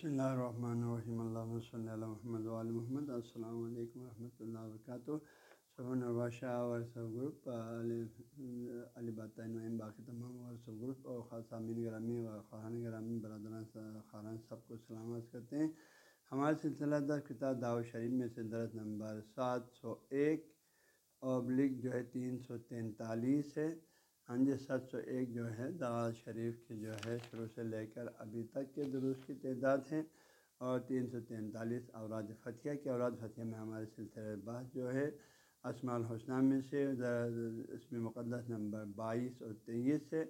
بسم اللہ الرحمن الرحیم اللہ صلی اللہ محمد علیہ محمد السلام علیکم ورحمۃ اللہ وبرکاتہ صبح الباشہ ورثب گروپ علی نعیم باقی تمام ورثب گروپ اور خاص گرامی و خان گرامی برادران خاران سب کو سلامت کرتے ہیں ہمارے سلسلہ در کتاب دعوت شریف میں سے درخت نمبر سات سو ایک ابلک جو ہے تین سو تینتالیس ہے ہاں جی سات سو ایک جو ہے دعوت شریف کی جو ہے، شروع سے لے کر ابھی تک کے درست کی تعداد ہیں اور تین سو تینتالیس اوراد فتح کے اوراد فتح میں ہمارے سلسلہ بعض جو ہے اسماع الحسنہ میں سے اس میں مقدس نمبر بائیس اور تیئیس ہے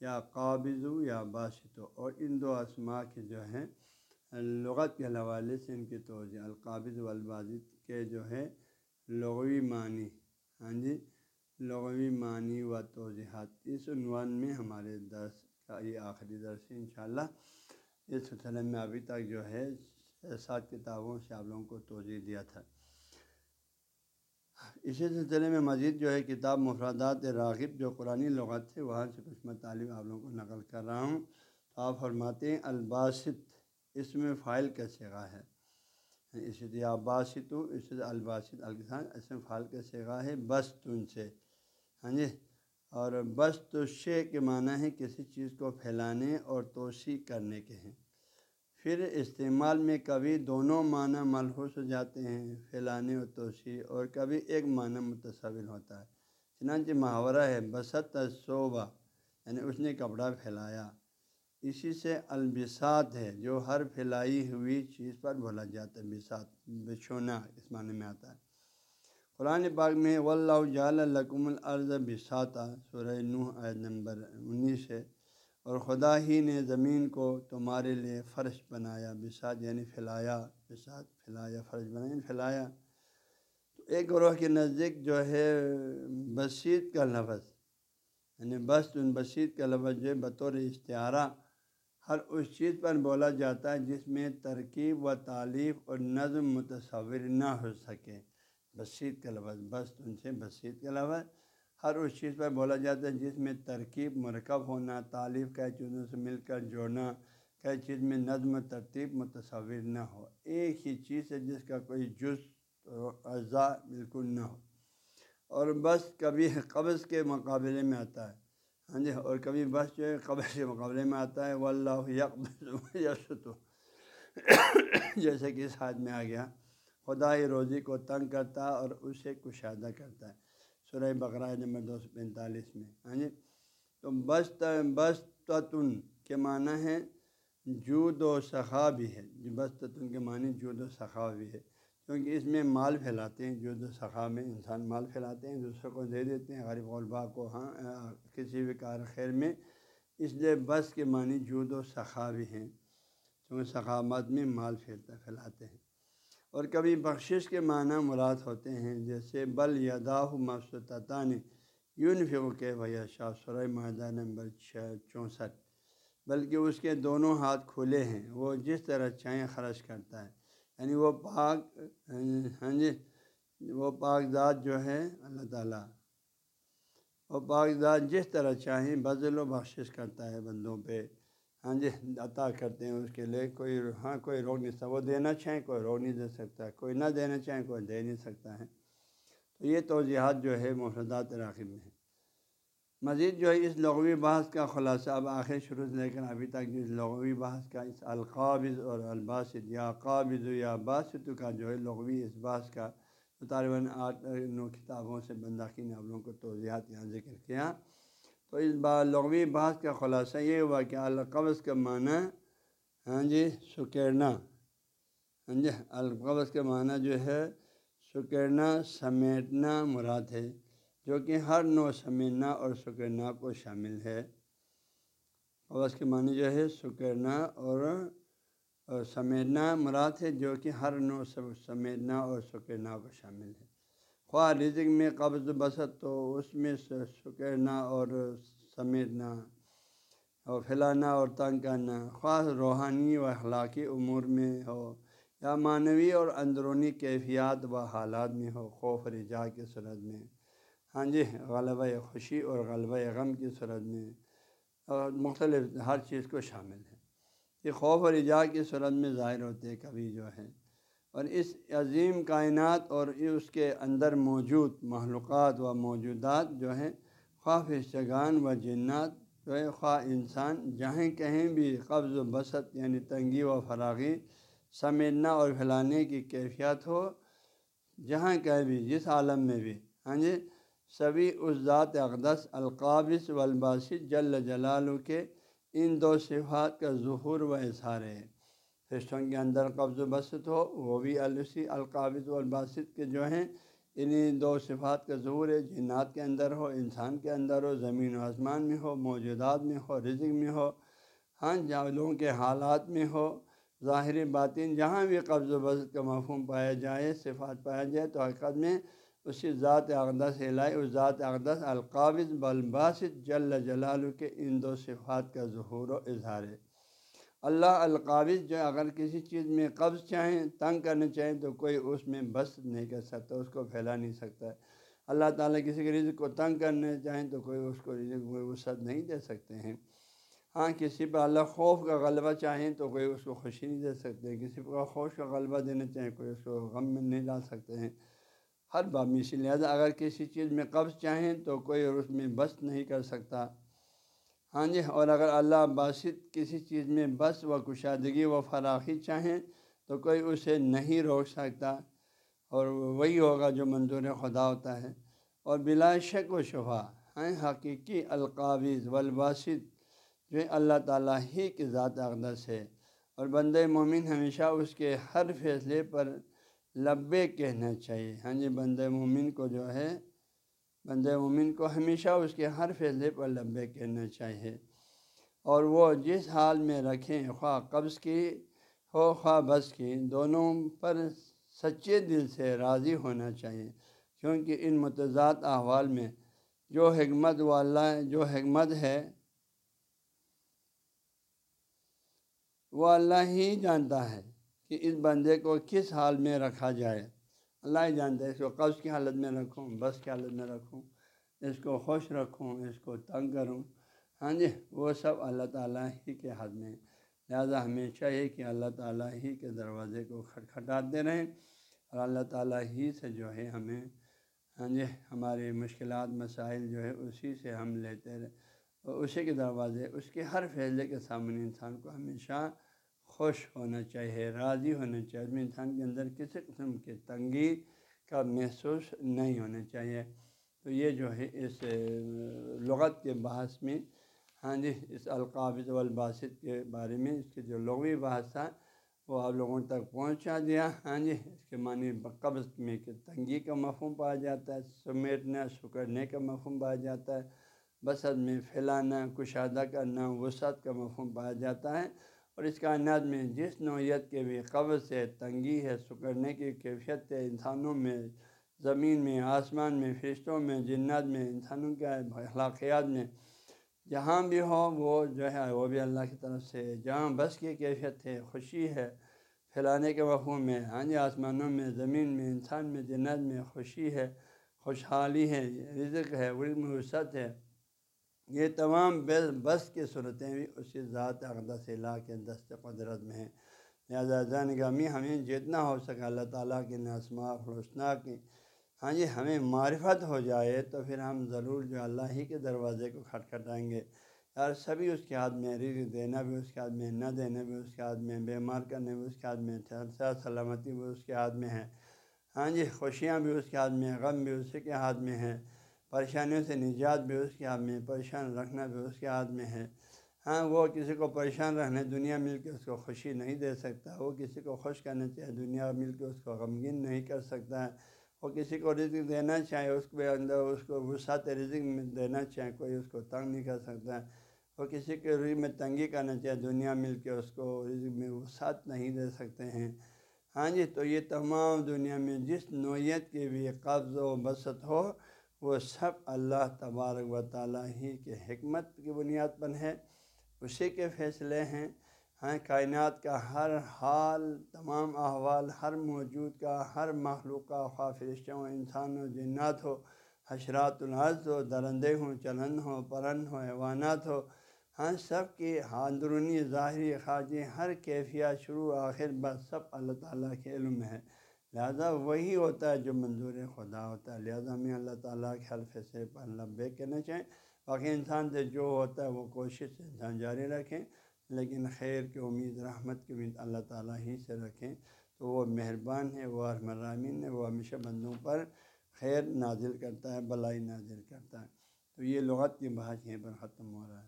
یا قابض یا باشتو اور ان دو اسماء کے جو ہیں لغت کے حوالے سے ان کی توجہ القابض والباجد کے جو ہے، لغوی معنی۔ ہاں جی؟ لغوی معنی و توضیحات۔ اس عنوان میں ہمارے درس کا یہ آخری درس ہے، انشاءاللہ۔ اس سلسلے میں ابھی تک جو ہے، سات کتابوں سے آپ لوگوں کو توجہ دیا تھا۔ اسی سلسلے میں مزید جو ہے کتاب مفرادات راغب جو قرآن لغت ہے، وہاں سے کچھ مطالب آپ لوگوں کو نقل کر رہا ہوں۔ تو آپ فرماتے ہیں، الباسط، اس میں فائل کا سگا ہے۔ اسی طرح باسط اس الباسط الکسان اس میں فائل کا سگا ہے، بس تن سے ہاں جی؟ اور بس تو شے کے معنی ہے کسی چیز کو پھیلانے اور توسیع کرنے کے ہیں۔ پھر استعمال میں کبھی دونوں معنی ملحوظ ہو جاتے ہیں، پھیلانے اور توسیع، اور کبھی ایک معنی متصول ہوتا ہے۔ چنانچہ محاورہ ہے بست صوبہ یعنی اس نے کپڑا پھیلایا۔ اسی سے البسات ہے، جو ہر پھیلائی ہوئی چیز پر بولا جاتا ہے۔ بسات بچھونا اس معنی میں آتا ہے۔ قرآن پاک میں و جال القم العرض بساتا سورہ نوح عید نمبر انیس ہے۔ اور خدا ہی نے زمین کو تمہارے لیے فرش بنایا بسات یعنی پھیلایا بسات پھیلایا، فرش بنایا یعنی پھیلایا۔ تو ایک گروہ کے نزدیک جو ہے، بسیط کا لفظ یعنی بس ان بسیط کا لفظ جو ہے، بطور اشتہارہ ہر اس چیز پر بولا جاتا ہے جس میں ترکیب و تعلیف اور نظم متصور نہ ہو سکے۔ بسیط کا لفظ، بس ان سے بسیط کا لفظ۔ ہر اس چیز پر بولا جاتا ہے جس میں ترکیب مرکب ہونا تعلیف کئی چیزوں سے مل کر جوڑنا، کئی چیز میں نظم و ترتیب متصور نہ ہو۔ ایک ہی چیز ہے جس کا کوئی جز اعضاء بالکل نہ ہو۔ اور بس کبھی قبض کے مقابلے میں آتا ہے۔ ہاں جی اور کبھی بس جو ہے قبض کے مقابلے میں آتا ہے وہ اللہ یکستو جیسے کہ اس حاد میں آ گیا، خدا روزی کو تنگ کرتا اور اسے کشادہ کرتا ہے۔ سورہ بقرہ نمبر دو سو پینتالیس میں ہاں جی۔ تو بست بستتن کے معنی ہے، جود و سخا بھی ہے۔ بستتن کے معنی جود و سخا بھی ہے۔ کیونکہ اس میں مال پھیلاتے ہیں جود و سخا میں انسان مال پھیلاتے ہیں دوسروں کو دے دیتے ہیں، غریب غلبا کو ہاں کسی بھی کار خیر میں۔ اس لیے بس کے معنی جود و سخا بھی ہیں کیونکہ ثقافت میں مال پھیلتا، پھیلاتے ہیں۔ اور کبھی بخشش کے معنی مراد ہوتے ہیں، جیسے بل یا داہ مفصطان یون فو کے بھیا شاہ سرائے معاہدہ نمبر چھ، چونسٹھ۔ بلکہ اس کے دونوں ہاتھ کھلے ہیں، وہ جس طرح چائیں خرچ کرتا ہے۔ یعنی وہ پاک ہاں جی وہ پاک ذات جو ہے اللہ تعالیٰ، وہ پاک ذات جس طرح چاہیں بزل و بخشش کرتا ہے بندوں پہ ہاں جی عطا کرتے ہیں اس کے لیے، کوئی ہاں کوئی روک نہیں سکتا، وہ دینا چاہیں کوئی روک نہیں دے سکتا، کوئی نہ دینا چاہیں کوئی دے نہیں سکتا ہے۔ تو یہ توضیحات جو ہے مفردات راغب میں ہے مزید جو ہے اس لغوی بحث کا خلاصہ اب آخر شروع سے لے کر ابھی تک اس لغوی بحث کا اس القابض اور الباسط یا قابض یا باسط کا جو ہے لغوی اس بحث کا تو طالباً آٹھ نو کتابوں سے بنداخی نے آپ لوگوں کو توضیحات یہاں ذکر کیا۔ تو اس بار لغوی بحث کا خلاصہ یہ ہوا کہ القبض کا معنی ہاں جی سکیرنا۔ ہاں جی القبض کا معنی جو ہے سکیرنا، سمیٹنا، مراد ہے۔ جو کہ ہر نو سمیٹنا اور سکیرنا کو شامل ہے۔ قبض کے معنی جو ہے سکیرنا اور سمیٹنا مراد ہے جو کہ ہر نو سمیٹنا اور سکیرنا کو شامل ہے۔ خواہ رزق میں قبض بسط تو اس میں سکیرنا اور سمیٹنا اور پھیلانا اور تنگ کرنا۔ خواہ روحانی و اخلاقی امور میں ہو یا معنوی اور اندرونی کیفیات و حالات میں ہو، خوف رجا کی صورت میں۔ ہاں جی غلبہ خوشی اور غلبہ غم کی صورت میں، اور مختلف ہر چیز کو شامل ہے۔ یہ خوف اور ایجا کی صورت میں ظاہر ہوتے کبھی جو ہے۔ اور اس عظیم کائنات اور اس کے اندر موجود معلومات و موجودات جو ہیں، خواہ فرشتگان و جنات جو ہے خواہ انسان، جہیں کہیں بھی قبض و بسط یعنی تنگی و فراغی، سمیٹنا اور پھیلانے کی کیفیت ہو، جہاں کہیں بھی، جس عالم میں بھی۔ ہاں جی سبھی اس ذات اقدس القابض والباسط جل جلال کے ان دو صفات کا ظہور و اظہار ہے۔ فرشتوں کے اندر قبض و بسط ہو، وہ بھی السی القابض والباسط کے جو ہیں انہیں دو صفات کا ظہور ہے۔ جنات کے اندر ہو، انسان کے اندر ہو، زمین و آسمان میں ہو، موجودات میں ہو، رزق میں ہو ہاں جاولوں کے حالات میں ہو، ظاہر باطن، جہاں بھی قبض و بسط کا مفہوم پایا جائے، صفات پایا جائے، تو حقیقت میں اسی ذات اقدس الہی اس ذات اقدس القابض بالباسط جل جلال کے ان دو صفات کا ظہور و اظہار ہے۔ اللہ القابض جو اگر کسی چیز میں قبض چاہیں، تنگ کرنا چاہیں تو کوئی اس میں بس نہیں کر سکتا، اس کو پھیلا نہیں سکتا۔ ہے اللہ تعالیٰ کسی کے رزق کو تنگ کرنا چاہیں تو کوئی اس کو رزق میں وسعت نہیں دے سکتے ہیں۔ ہاں کسی پر اللہ خوف کا غلبہ چاہیں تو کوئی اس کو خوشی نہیں دے سکتے، کسی پر خوش کا غلبہ دینا چاہیں کوئی اس کو غم میں نہیں ڈال سکتے ہیں۔ ہر بات میں اسی لہٰذا اگر کسی چیز میں قبض چاہیں تو کوئی اس میں بس نہیں کر سکتا۔ ہاں جی اور اگر اللہ باسط کسی چیز میں بس و کشادگی و فراخی چاہیں تو کوئی اسے نہیں روک سکتا۔ اور وہی ہوگا جو منظور خدا ہوتا ہے۔ اور بلا شک و شفا ہیں حقیقی القابض والباسط جو اللہ تعالیٰ ہی کی ذات اقدس ہے۔ اور بند مومن ہمیشہ اس کے ہر فیصلے پر لبے کہنا چاہیے۔ ہاں جی بند مومن کو جو ہے بند مومن کو ہمیشہ اس کے ہر فیصلے پر لبے کہنا چاہیے۔ اور وہ جس حال میں رکھیں، خواہ قبض کی ہو، خواہ بس کی، دونوں پر سچے دل سے راضی ہونا چاہیے۔ کیونکہ ان متضاد احوال میں جو حکمت والا، جو حکمت ہے، وہ اللہ ہی جانتا ہے۔ کہ اس بندے کو کس حال میں رکھا جائے۔ اللہ ہی جانتا ہے، اس کو قبض کی حالت میں رکھوں، بس کی حالت میں رکھوں، اس کو خوش رکھوں، اس کو تنگ کروں۔ ہاں جی وہ سب اللہ تعالیٰ ہی کے حد میں لہٰذا ہمیں چاہیے کہ اللہ تعالیٰ ہی کے دروازے کو کھٹکھٹاتے رہیں اور اللہ تعالیٰ ہی سے جو ہے ہمیں ہاں جی ہماری مشکلات، مسائل جو ہے اسی سے ہم لیتے رہیں۔ اور اسی کے دروازے، اس کے ہر فیصلے کے سامنے انسان کو ہمیشہ خوش ہونا چاہیے، راضی ہونا چاہیے۔ انسان کے اندر کسی قسم کی تنگی کا محسوس نہیں ہونا چاہیے۔ تو یہ جو ہے، اس لغت کے بحث میں ہاں جی اس القابض والباسط کے بارے میں، اس کے جو لغوی بحث تھا وہ آپ لوگوں تک پہنچا دیا۔ ہاں جی اس کے معنی قبض میں کہ تنگی کا مفہوم پایا جاتا ہے، سمیٹنا، سکڑنے کا مفہوم پایا جاتا ہے، بسط میں پھیلانا، کشادہ کرنا، وسعت کا مفہوم پایا جاتا ہے۔ اور اس کائنات میں جس نوعیت کے بھی قبض سے تنگی ہے سکڑنے کی کیفیت ہے۔ انسانوں میں، زمین میں، آسمان میں، فرشتوں میں، جنات میں، انسانوں کے اخلاقیات میں، جہاں بھی ہو، وہ جو ہے، وہ بھی اللہ کی طرف سے جہاں بس کی کیفیت ہے، خوشی ہے، پھیلانے کے مفہوم میں ہاں جی آسمانوں میں، زمین میں، انسان میں جنت میں خوشی ہے، خوشحالی ہے، رزق ہے، علم وسعت ہے۔ یہ تمام بس بس کی صورتیں بھی اسی ذات اقدس اللہ کے دست قدرت میں ہیں۔ لہٰذا نگامی ہمیں جتنا ہو سکے اللہ تعالیٰ کے نسما فروشنا کی ہاں جی ہمیں معرفت ہو جائے تو پھر ہم ضرور جو اللہ ہی کے دروازے کو کھٹکھٹائیں گے۔ یار، سبھی اس کے ہاتھ میں رزق دینا بھی اس کے ہاتھ میں، نہ دینا بھی اس کے ہاتھ میں، بیمار کرنے بھی اس کے ہاتھ میں سلامتی بھی اس کے ہاتھ میں ہے۔ ہاں جی خوشیاں بھی اس کے ہاتھ میں، غم بھی اسی کے ہاتھ میں ہے۔ پریشانیوں سے نجات بھی اس کے ہاتھ میں پریشان رکھنا بھی اس کے ہاتھ میں ہے۔ ہاں وہ کسی کو پریشان رہنے دنیا مل کے اس کو خوشی نہیں دے سکتا۔ وہ کسی کو خوش کرنا چاہے، دنیا مل کے اس کو غمگین نہیں کر سکتا۔ ہے وہ کسی کو رزق دینا چاہے، اس کے اندر اس کو وسعت رزق میں دینا چاہے، کوئی اس کو تنگ نہیں کر سکتا۔ ہے وہ کسی کے روح میں تنگی کرنا چاہے، دنیا مل کے اس کو رزق میں وسعت نہیں دے سکتے ہیں۔ ہاں جی تو یہ تمام دنیا میں جس نوعیت کی بھی قبض و بسط ہو وہ سب اللہ تبارک و تعالیٰ ہی کے حکمت کی بنیاد پر ہے اسی کے فیصلے ہیں۔ ہاں کائنات کا ہر حال، تمام احوال، ہر موجود کا، ہر مخلوق کا، خواہ فرشتوں ہو انسان ہو، جنات ہو، حشرات الحض ہو، درندے ہوں، چلن ہو، پرن ہو، حیوانات ہو ہاں سب کی اندرونی، ظاہری، خارجی، ہر کیفیات شروع، آخر، بس، سب اللہ تعالیٰ کے علم ہے۔ لہذا وہی ہوتا ہے جو منظور خدا ہوتا ہے۔ لہٰذا ہمیں اللہ تعالیٰ کے حلف سے پر لبے کہنا چاہیں۔ باقی انسان سے جو ہوتا ہے وہ کوشش سے انسان جاری رکھیں، لیکن خیر کی امید، رحمت کی امید اللہ تعالیٰ ہی سے رکھیں۔ تو وہ مہربان ہے، وہ ارمرامین ہے، وہ ہمیشہ بندوں پر خیر نازل کرتا ہے، بلائی نازل کرتا ہے۔ تو یہ لغت کی بحث یہیں پر ختم ہو رہا ہے۔